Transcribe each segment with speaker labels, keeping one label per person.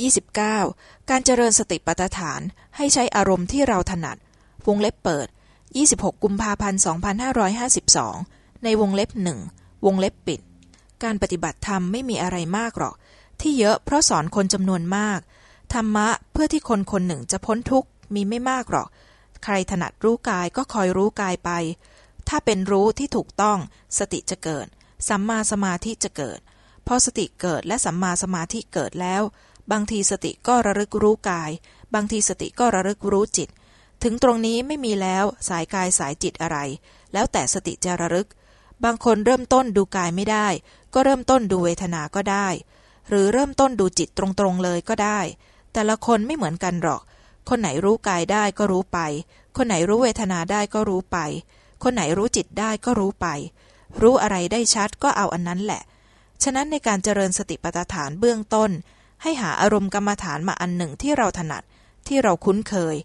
Speaker 1: 29. การเจริญสติปัฏฐานให้ใช้อารมณ์ที่เราถนัด วงเล็บเปิด 26 กุมภาพันธ์ 2552 ในวงเล็บหนึ่งวงเล็บปิด การปฏิบัติธรรมไม่มีอะไรมากหรอก ที่เยอะเพราะสอนคนจำนวนมาก ธรรมะเพื่อที่คนคนหนึ่งจะพ้นทุกข์มีไม่มากหรอก ใครถนัดรู้กายก็คอยรู้กายไป ถ้าเป็นรู้ที่ถูกต้อง สติจะเกิด สัมมาสมาธิจะเกิด พอสติเกิดและสัมมาสมาธิเกิดแล้ว บางทีสติก็ระลึกรู้กาย บางทีสติก็ระลึกรู้จิต ถึงตรงนี้ไม่มีแล้วสายกายสายจิตอะไร แล้วแต่สติจะระลึก บางคนเริ่มต้นดูกายไม่ได้ ก็เริ่มต้นดูเวทนาก็ได้ หรือเริ่มต้นดูจิตตรงๆเลยก็ได้ แต่ละคนไม่เหมือนกันหรอก คนไหนรู้กายได้ก็รู้ไป คนไหนรู้เวทนาได้ก็รู้ไป คนไหนรู้จิตได้ก็รู้ไป รู้อะไรได้ชัดก็เอาอันนั้นแหละ ฉะนั้นในการเจริญสติปัฏฐานเบื้องต้น ให้หาอารมณ์กรรมฐานมาอันหนึ่งที่เราถนัด ที่เราคุ้นเคย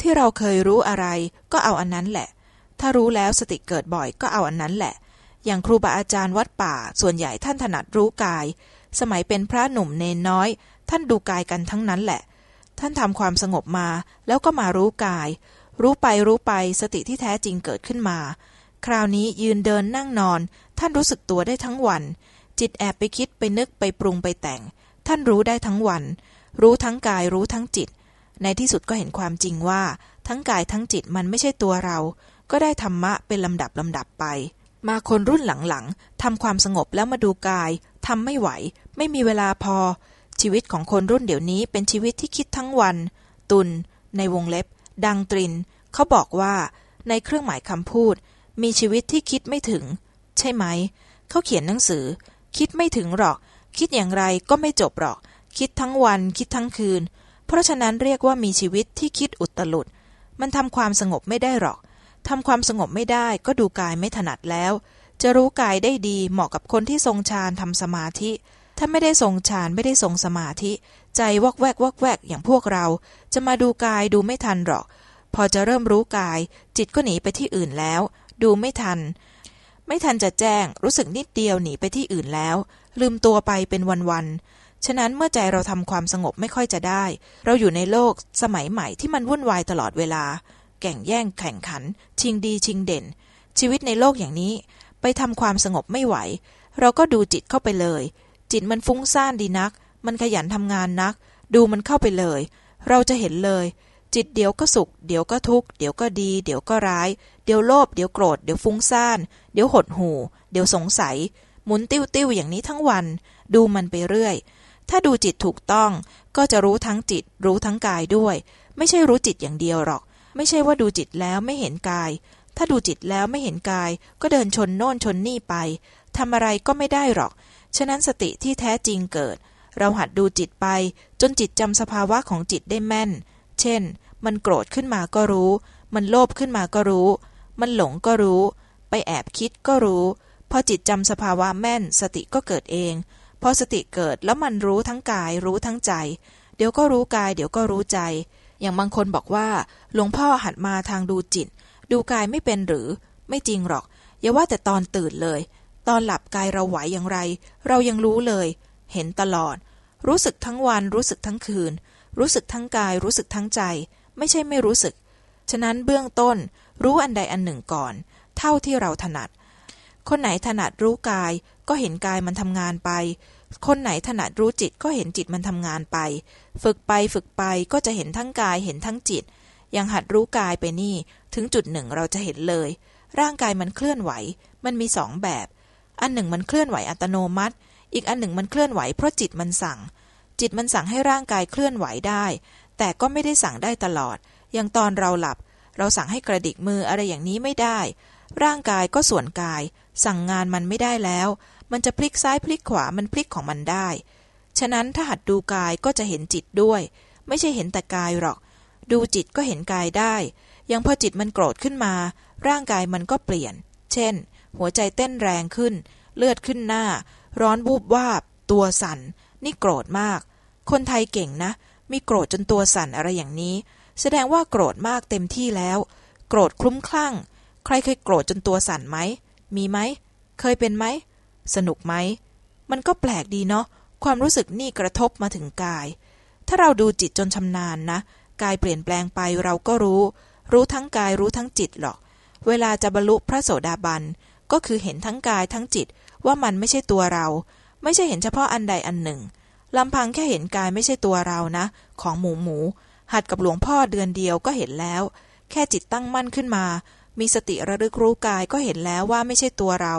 Speaker 1: ที่เราเคยรู้อะไรก็เอาอันนั้นแหละ ถ้ารู้แล้วสติเกิดบ่อยก็เอาอันนั้นแหละ อย่างครูบาอาจารย์วัดป่า ส่วนใหญ่ท่านถนัดรู้กาย สมัยเป็นพระหนุ่มเนนน้อย ท่านดูกายกันทั้งนั้นแหละ ท่านทำความสงบมาแล้วก็มารู้กาย รู้ไปรู้ไปสติที่แท้จริงเกิดขึ้นมา คราวนี้ยืนเดินนั่งนอน ท่านรู้สึกตัวได้ทั้งวันจิตแอบไปคิดไปนึกไปปรุงไปแต่ง ท่านรู้ได้ทั้งวัน รู้ทั้งกายรู้ทั้งจิต ในที่สุดก็เห็นความจริงว่า ทั้งกายทั้งจิตมันไม่ใช่ตัวเรา ก็ได้ธรรมะเป็นลำดับลำดับไป มาคนรุ่นหลังๆทำความสงบแล้วมาดูกายทำไม่ไหว ไม่มีเวลาพอ ชีวิตของคนรุ่นเดี๋ยวนี้เป็นชีวิตที่คิดทั้งวัน ตุน ในวงเล็บ ดังตริน เขาบอกว่าในเครื่องหมายคำพูด มีชีวิตที่คิดไม่ถึง ใช่ไหม เขาเขียนหนังสือ คิดไม่ถึงหรอก คิดอย่างไรก็ไม่จบหรอก คิดทั้งวันคิดทั้งคืน เพราะฉะนั้นเรียกว่ามีชีวิตที่คิดอุตลุด มันทำความสงบไม่ได้หรอกทำความสงบไม่ได้ก็ดูกายไม่ถนัดแล้ว จะรู้กายได้ดีเหมาะกับคนที่ทรงฌานทำสมาธิ ถ้าไม่ได้ทรงฌานไม่ได้ทรงสมาธิ ใจวอกแวกวอกแวกอย่างพวกเรา จะมาดูกายดูไม่ทันหรอก พอจะเริ่มรู้กาย จิตก็หนีไปที่อื่นแล้ว ดูไม่ทัน ไม่ทันจะแจ้ง รู้สึกนิดเดียวหนีไปที่อื่นแล้ว ลืมตัวไปเป็นวันๆ ฉะนั้นเมื่อใจเราทำความสงบไม่ค่อยจะได้ เราอยู่ในโลกสมัยใหม่ที่มันวุ่นวายตลอดเวลาแก่งแย่งแข่งขัน ชิงดีชิงเด่น ชีวิตในโลกอย่างนี้ ไปทำความสงบไม่ไหว เราก็ดูจิตเข้าไปเลย จิตมันฟุ้งซ่านดีนัก มันขยันทำงานนัก ดูมันเข้าไปเลย เราจะเห็นเลย จิตเดี๋ยวก็สุข เดี๋ยวก็ทุกข์ เดี๋ยวก็ดี เดี๋ยวก็ร้าย เดี๋ยวโลภ เดี๋ยวโกรธ เดี๋ยวฟุ้งซ่าน เดี๋ยวหดหู่ เดี๋ยวสงสัย หมุนติ้วติ้วอย่างนี้ทั้งวัน ดูมันไปเรื่อย ถ้าดูจิตถูกต้อง ก็จะรู้ทั้งจิต รู้ทั้งกายด้วย ไม่ใช่รู้จิตอย่างเดียวหรอก ไม่ใช่ว่าดูจิตแล้วไม่เห็นกาย ถ้าดูจิตแล้วไม่เห็นกาย ก็เดินชนโน่นชนนี่ไปทำอะไรก็ไม่ได้หรอก ฉะนั้นสติที่แท้จริงเกิด เราหัดดูจิตไป จนจิตจำสภาวะของจิตได้แม่น เช่น มันโกรธขึ้นมาก็รู้ มันโลภขึ้นมาก็รู้ มันหลงก็รู้ ไปแอบคิดก็รู้ พอจิตจำสภาวะแม่น สติก็เกิดเอง พอสติเกิดแล้วมันรู้ทั้งกาย รู้ทั้งใจ เดี๋ยวก็รู้กาย เดี๋ยวก็รู้ใจ อย่างบางคนบอกว่า หลวงพ่อหัดมาทางดูจิต ดูกายไม่เป็นหรือ ไม่จริงหรอก อย่าว่าแต่ตอนตื่นเลย ตอนหลับกายเราไหวอย่างไร เรายังรู้เลย เห็นตลอด รู้สึกทั้งวันรู้สึกทั้งคืน รู้สึกทั้งกายรู้สึกทั้งใจ ไม่ใช่ไม่รู้สึก ฉะนั้นเบื้องต้นรู้อันใดอันหนึ่งก่อน เท่าที่เราถนัด คนไหนถนัดรู้กาย ก็เห็นกายมันทำงานไป คนไหนถนัดรู้จิตก็เห็นจิตมันทำงานไป ฝึกไปฝึกไปก็จะเห็นทั้งกายเห็นทั้งจิตย่างหัดรู้กายไปนี่ ถึงจุดหนึ่งเราจะเห็นเลย ร่างกายมันเคลื่อนไหว มันมีสองแบบ อันหนึ่งมันเคลื่อนไหวอัตโนมัติ อีกอันหนึ่งมันเคลื่อนไหวเพราะจิตมันสั่ง จิตมันสั่งให้ร่างกายเคลื่อนไหวได้ แต่ก็ไม่ได้สั่งได้ตลอด อย่างตอนเราหลับ เราสั่งให้กระดิกมืออะไรอย่างนี้ไม่ได้ ร่างกายก็ส่วนกาย สั่งงานมันไม่ได้แล้ว มันจะพลิกซ้ายพลิกขวามันพลิกของมันได้ ฉะนั้นถ้าหัดดูกายก็จะเห็นจิตด้วย ไม่ใช่เห็นแต่กายหรอก ดูจิตก็เห็นกายได้ยังพอจิตมันโกรธขึ้นมา ร่างกายมันก็เปลี่ยน เช่น หัวใจเต้นแรงขึ้น เลือดขึ้นหน้า ร้อนวูบวาบ ตัวสั่น นี่โกรธมาก คนไทยเก่งนะ มีโกรธจนตัวสั่นอะไรอย่างนี้ แสดงว่าโกรธมากเต็มที่แล้ว โกรธคลุ้มคลั่ง ใครเคยโกรธจนตัวสั่นไหม มีไหม เคยเป็นไหม สนุกไหม มันก็แปลกดีเนาะ ความรู้สึกนี่กระทบมาถึงกาย ถ้าเราดูจิตจนชำนาญนะ กายเปลี่ยนแปลงไปเราก็รู้ รู้ทั้งกายรู้ทั้งจิตหรอก เวลาจะบรรลุพระโสดาบัน ก็คือเห็นทั้งกายทั้งจิตว่ามันไม่ใช่ตัวเรา ไม่ใช่เห็นเฉพาะอันใดอันหนึ่งลำพังแค่เห็นกายไม่ใช่ตัวเรานะ ของหมูหมู หัดกับหลวงพ่อเดือนเดียวก็เห็นแล้ว แค่จิตตั้งมั่นขึ้นมา มีสติระลึกรู้กายก็เห็นแล้วว่าไม่ใช่ตัวเรา